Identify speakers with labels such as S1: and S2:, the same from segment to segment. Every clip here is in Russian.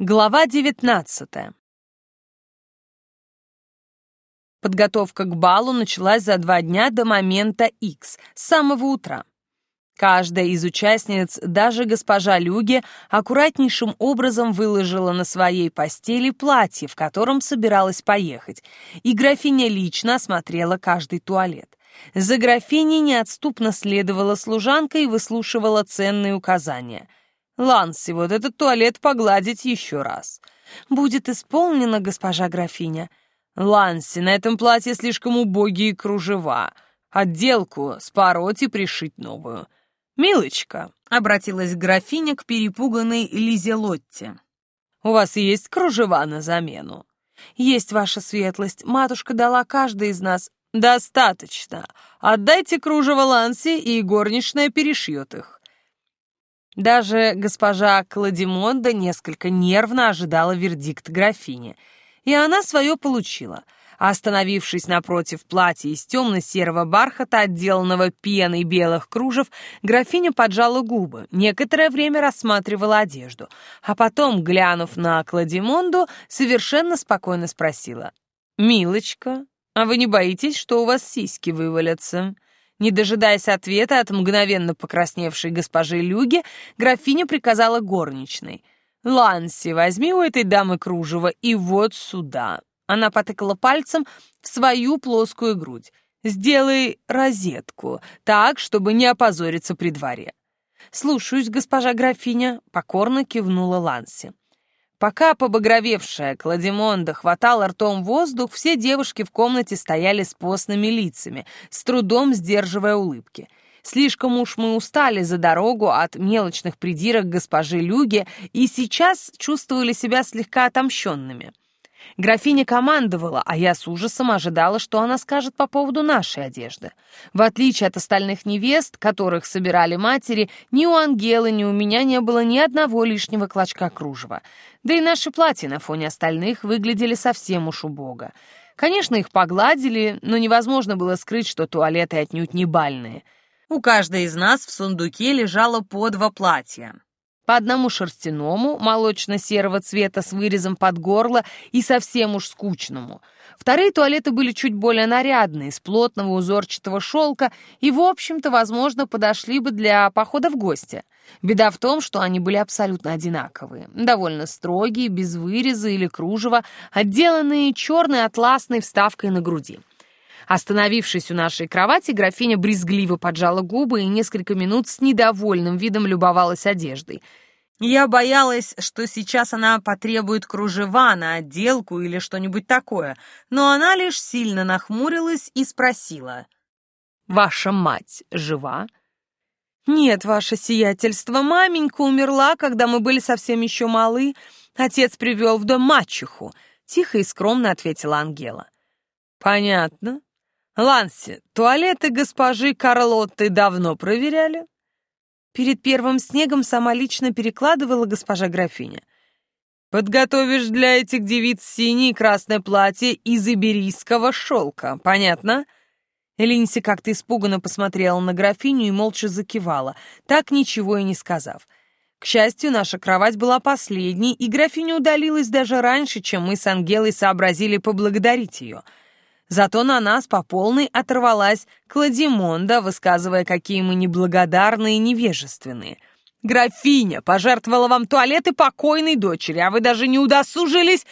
S1: Глава 19 Подготовка к балу началась за два дня до момента X, с самого утра. Каждая из участниц, даже госпожа Люги, аккуратнейшим образом выложила на своей постели платье, в котором собиралась поехать, и графиня лично осмотрела каждый туалет. За графиней неотступно следовала служанка и выслушивала ценные указания — Ланси, вот этот туалет погладить еще раз. Будет исполнено, госпожа графиня. Ланси, на этом платье слишком убогие кружева. Отделку спороть и пришить новую. Милочка, — обратилась графиня к перепуганной Лизе Лотте. «У вас есть кружева на замену?» «Есть ваша светлость. Матушка дала каждой из нас». «Достаточно. Отдайте кружево Ланси, и горничная перешьет их». Даже госпожа Кладимонда несколько нервно ожидала вердикт графини. И она свое получила. Остановившись напротив платья из темно-серого бархата, отделанного пеной белых кружев, графиня поджала губы, некоторое время рассматривала одежду, а потом, глянув на Кладимонду, совершенно спокойно спросила. «Милочка, а вы не боитесь, что у вас сиськи вывалятся?» Не дожидаясь ответа от мгновенно покрасневшей госпожи Люги, графиня приказала горничной. «Ланси, возьми у этой дамы кружево и вот сюда». Она потыкала пальцем в свою плоскую грудь. «Сделай розетку, так, чтобы не опозориться при дворе». «Слушаюсь, госпожа графиня», — покорно кивнула Ланси. Пока побагровевшая Кладимонда хватала ртом воздух, все девушки в комнате стояли с постными лицами, с трудом сдерживая улыбки. Слишком уж мы устали за дорогу от мелочных придирок госпожи Люги и сейчас чувствовали себя слегка отомщенными. Графиня командовала, а я с ужасом ожидала, что она скажет по поводу нашей одежды. В отличие от остальных невест, которых собирали матери, ни у Ангелы, ни у меня не было ни одного лишнего клочка кружева. Да и наши платья на фоне остальных выглядели совсем уж убого. Конечно, их погладили, но невозможно было скрыть, что туалеты отнюдь не бальные. У каждой из нас в сундуке лежало по два платья по одному шерстяному, молочно-серого цвета с вырезом под горло и совсем уж скучному. Вторые туалеты были чуть более нарядные, из плотного узорчатого шелка и, в общем-то, возможно, подошли бы для похода в гости. Беда в том, что они были абсолютно одинаковые, довольно строгие, без выреза или кружева, отделанные черной атласной вставкой на груди. Остановившись у нашей кровати, графиня брезгливо поджала губы и несколько минут с недовольным видом любовалась одеждой. Я боялась, что сейчас она потребует кружева на отделку или что-нибудь такое, но она лишь сильно нахмурилась и спросила. «Ваша мать жива?» «Нет, ваше сиятельство, маменька умерла, когда мы были совсем еще малы. Отец привел в дом мачеху», — тихо и скромно ответила Ангела. «Понятно. Ланси, туалеты госпожи Карлотты давно проверяли? Перед первым снегом сама лично перекладывала госпожа графиня. Подготовишь для этих девиц синее и красное платье из иберийского шелка, понятно? Линси как-то испуганно посмотрела на графиню и молча закивала, так ничего и не сказав. К счастью, наша кровать была последней, и графиня удалилась даже раньше, чем мы с Ангелой сообразили поблагодарить ее — Зато на нас по полной оторвалась Кладимонда, высказывая, какие мы неблагодарные и невежественные. «Графиня пожертвовала вам туалеты покойной дочери, а вы даже не удосужились...»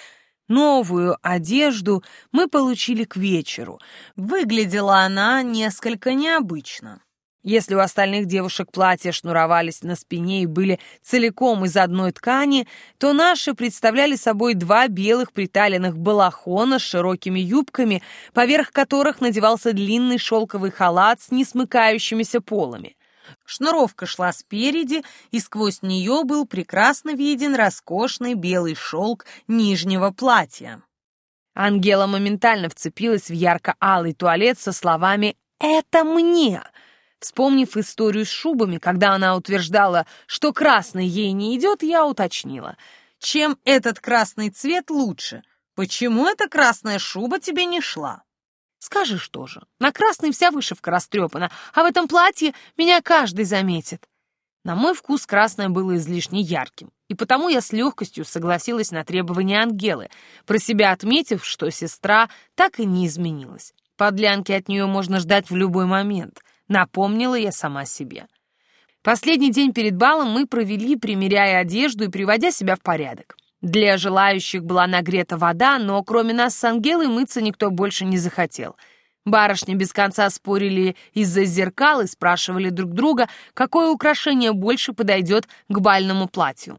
S1: Новую одежду мы получили к вечеру. Выглядела она несколько необычно. Если у остальных девушек платья шнуровались на спине и были целиком из одной ткани, то наши представляли собой два белых приталенных балахона с широкими юбками, поверх которых надевался длинный шелковый халат с несмыкающимися полами. Шнуровка шла спереди, и сквозь нее был прекрасно виден роскошный белый шелк нижнего платья. Ангела моментально вцепилась в ярко-алый туалет со словами «Это мне!» Вспомнив историю с шубами, когда она утверждала, что красный ей не идет, я уточнила. Чем этот красный цвет лучше? Почему эта красная шуба тебе не шла? Скажешь тоже. На красный вся вышивка растрепана, а в этом платье меня каждый заметит. На мой вкус красное было излишне ярким. И потому я с легкостью согласилась на требования Ангелы, про себя отметив, что сестра так и не изменилась. Подлянки от нее можно ждать в любой момент, напомнила я сама себе. Последний день перед балом мы провели, примеряя одежду и приводя себя в порядок. Для желающих была нагрета вода, но кроме нас с Ангелой мыться никто больше не захотел. Барышни без конца спорили из-за зеркал и спрашивали друг друга, какое украшение больше подойдет к бальному платью.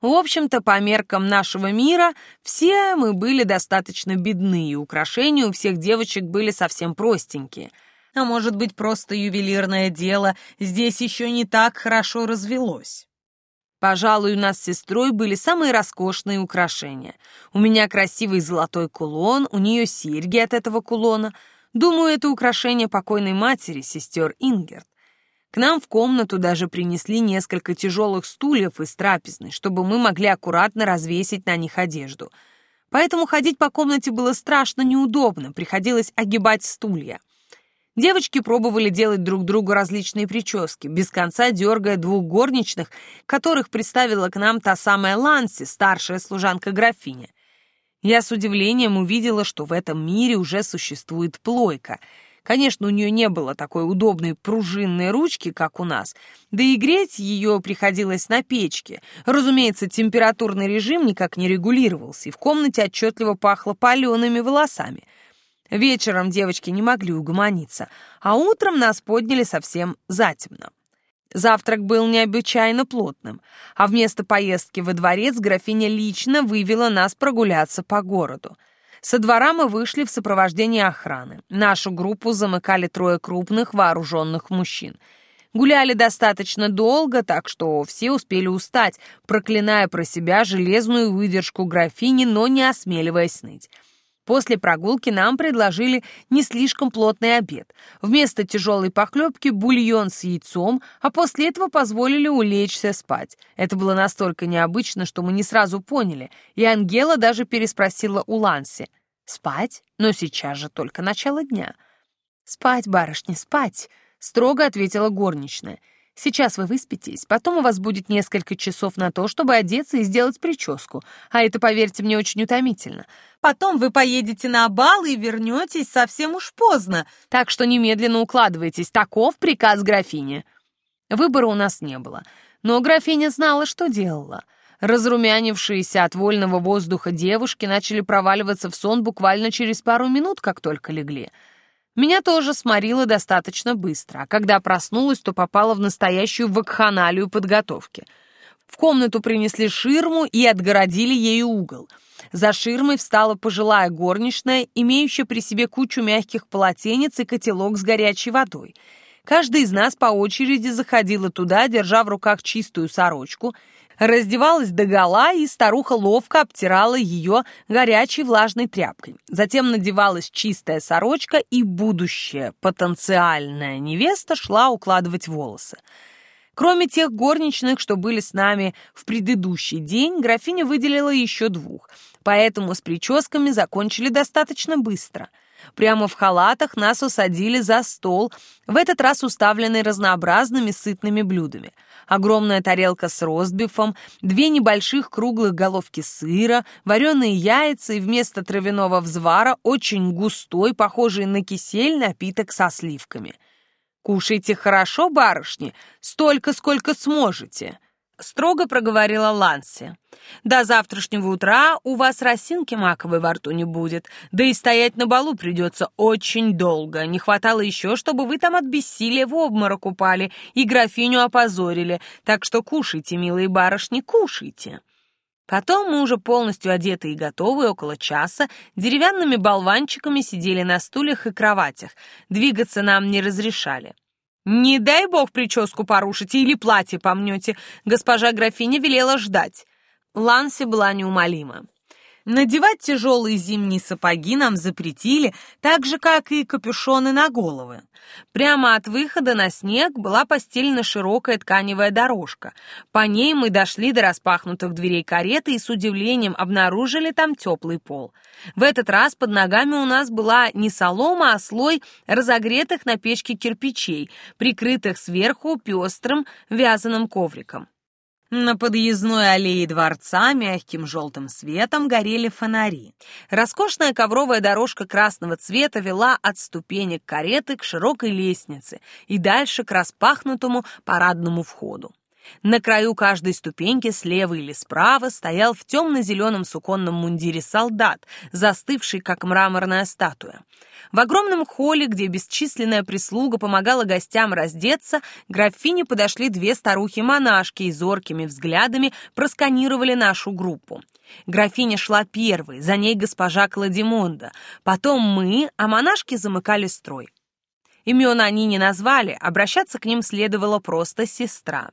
S1: В общем-то, по меркам нашего мира, все мы были достаточно бедны, и украшения у всех девочек были совсем простенькие. А может быть, просто ювелирное дело здесь еще не так хорошо развелось. Пожалуй, у нас с сестрой были самые роскошные украшения. У меня красивый золотой кулон, у нее серьги от этого кулона. Думаю, это украшение покойной матери, сестер Ингерт. К нам в комнату даже принесли несколько тяжелых стульев из трапезной, чтобы мы могли аккуратно развесить на них одежду. Поэтому ходить по комнате было страшно неудобно, приходилось огибать стулья. Девочки пробовали делать друг другу различные прически, без конца дергая двух горничных, которых представила к нам та самая Ланси, старшая служанка графиня. Я с удивлением увидела, что в этом мире уже существует плойка — Конечно, у нее не было такой удобной пружинной ручки, как у нас, да и греть ее приходилось на печке. Разумеется, температурный режим никак не регулировался, и в комнате отчетливо пахло палеными волосами. Вечером девочки не могли угомониться, а утром нас подняли совсем затемно. Завтрак был необычайно плотным, а вместо поездки во дворец графиня лично вывела нас прогуляться по городу — со двора мы вышли в сопровождении охраны. Нашу группу замыкали трое крупных вооруженных мужчин. Гуляли достаточно долго, так что все успели устать, проклиная про себя железную выдержку графини, но не осмеливаясь ныть. После прогулки нам предложили не слишком плотный обед. Вместо тяжелой похлебки бульон с яйцом, а после этого позволили улечься спать. Это было настолько необычно, что мы не сразу поняли, и Ангела даже переспросила у Ланси. «Спать? Но сейчас же только начало дня». «Спать, барышня, спать!» — строго ответила горничная. Сейчас вы выспитесь, потом у вас будет несколько часов на то, чтобы одеться и сделать прическу, а это, поверьте мне, очень утомительно. Потом вы поедете на бал и вернетесь совсем уж поздно, так что немедленно укладывайтесь, таков приказ графини». Выбора у нас не было, но графиня знала, что делала. Разрумянившиеся от вольного воздуха девушки начали проваливаться в сон буквально через пару минут, как только легли — меня тоже сморило достаточно быстро, а когда проснулась, то попала в настоящую вакханалию подготовки. В комнату принесли ширму и отгородили ею угол. За ширмой встала пожилая горничная, имеющая при себе кучу мягких полотенец и котелок с горячей водой. Каждый из нас по очереди заходила туда, держа в руках чистую сорочку — раздевалась догола, и старуха ловко обтирала ее горячей влажной тряпкой. Затем надевалась чистая сорочка, и будущая потенциальная невеста шла укладывать волосы. Кроме тех горничных, что были с нами в предыдущий день, графиня выделила еще двух, поэтому с прическами закончили достаточно быстро — Прямо в халатах нас усадили за стол, в этот раз уставленный разнообразными сытными блюдами. Огромная тарелка с ростбифом, две небольших круглых головки сыра, вареные яйца и вместо травяного взвара очень густой, похожий на кисель, напиток со сливками. «Кушайте хорошо, барышни, столько, сколько сможете», строго проговорила Ланси. «До завтрашнего утра у вас росинки маковой во рту не будет, да и стоять на балу придется очень долго. Не хватало еще, чтобы вы там от бессилия в обморок упали и графиню опозорили, так что кушайте, милые барышни, кушайте». Потом мы уже полностью одеты и готовы около часа деревянными болванчиками сидели на стульях и кроватях. Двигаться нам не разрешали. «Не дай бог прическу порушите или платье помнете. Госпожа графиня велела ждать». Ланси была неумолима. Надевать тяжелые зимние сапоги нам запретили, так же, как и капюшоны на головы. Прямо от выхода на снег была постелена широкая тканевая дорожка. По ней мы дошли до распахнутых дверей кареты и с удивлением обнаружили там теплый пол. В этот раз под ногами у нас была не солома, а слой разогретых на печке кирпичей, прикрытых сверху пестрым вязаным ковриком. На подъездной аллее дворца мягким желтым светом горели фонари. Роскошная ковровая дорожка красного цвета вела от ступенек кареты к широкой лестнице и дальше к распахнутому парадному входу. На краю каждой ступеньки слева или справа стоял в темно-зеленом суконном мундире солдат, застывший, как мраморная статуя. В огромном холле, где бесчисленная прислуга помогала гостям раздеться, графине подошли две старухи-монашки и зоркими взглядами просканировали нашу группу. Графиня шла первой, за ней госпожа Кладимонда, потом мы, а монашки замыкали строй. Имен они не назвали, обращаться к ним следовало просто «сестра».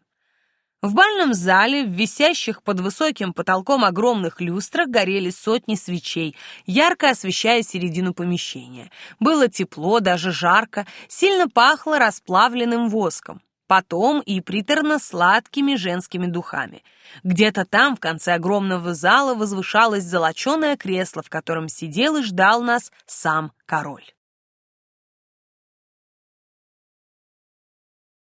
S1: В бальном зале, в висящих под высоким потолком огромных люстрах горели сотни свечей, ярко освещая середину помещения. Было тепло, даже жарко, сильно пахло расплавленным воском. Потом и приторно-сладкими женскими духами. Где-то там, в конце огромного зала, возвышалось золоченое кресло, в котором сидел и ждал нас сам король.